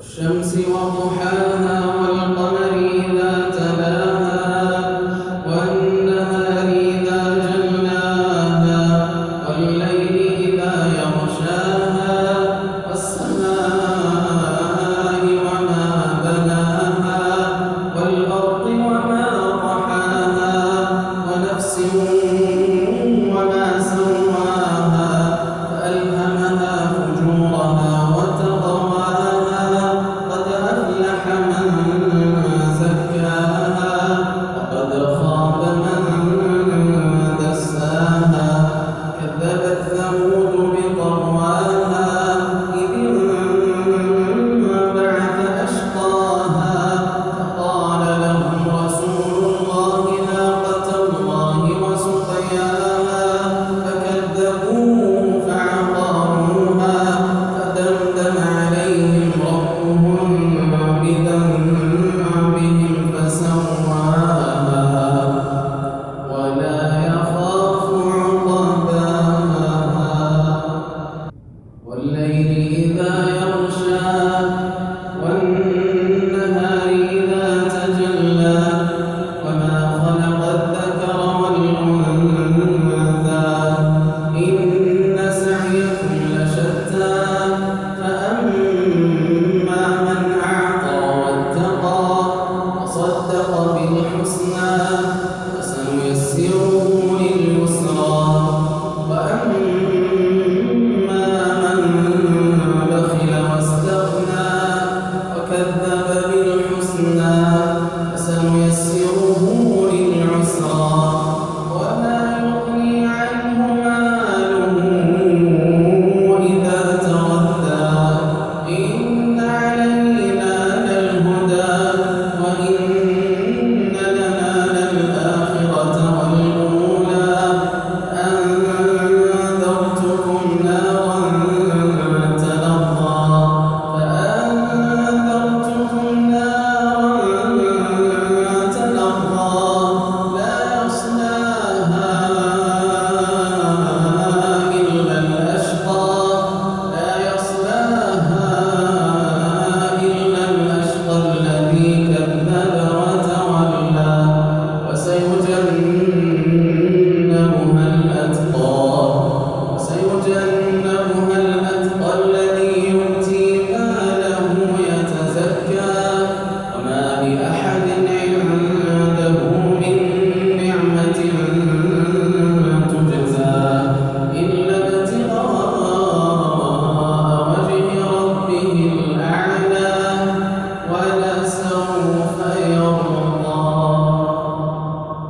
كذبت ثمود